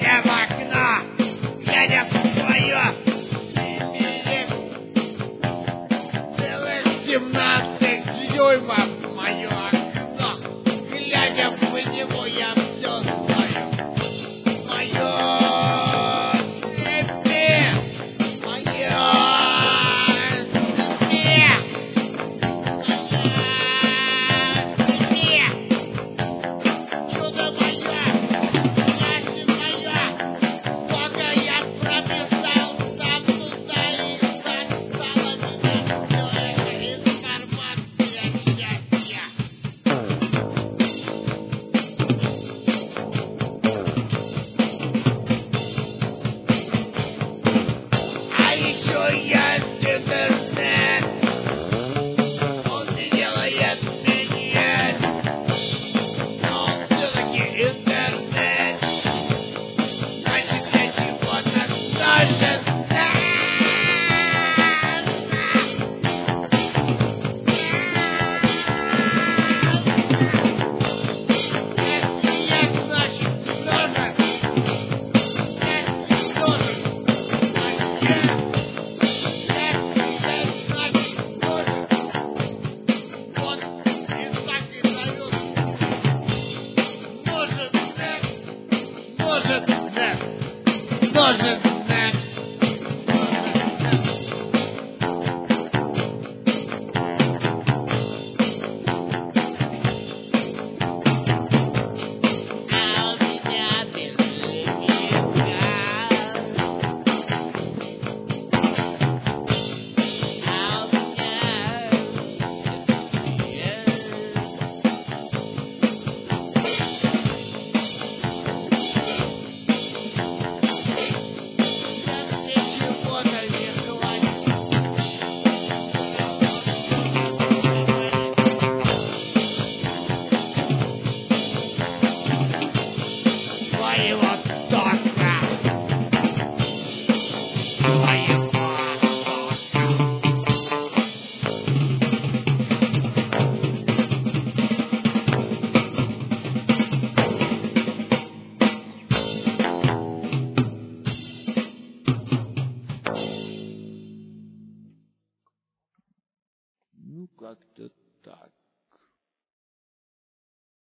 Dynamite. Gratitude